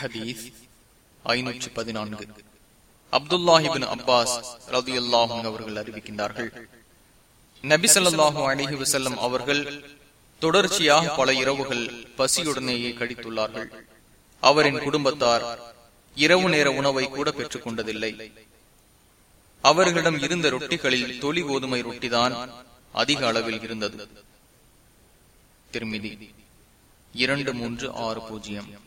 ஹதீஸ் ஐநூற்றி பதினான்கு. அப்துல்லாஹிபின் அப்பாஸ் ரதி அல்லாஹும் அவர்கள் அறிவிக்கின்றார்கள். நபிசல்லாஹு அலிஹி வசல்லம் அவர்கள் தொடர்ச்சியாக பல இரவுகள் பசியுடனேயே கழித்துள்ளார்கள். அவரின் குடும்பத்தார் இரவு நேர உணவை கூட பெற்றுக் கொண்டதில்லை. அவர்களிடம் இருந்த ரொட்டிகளில் தொலி கோதுமை ரொட்டிதான் அதிக அளவில் இருந்தது. திருமிதி இரண்டு மூன்று ஆறு பூஜ்ஜியம்.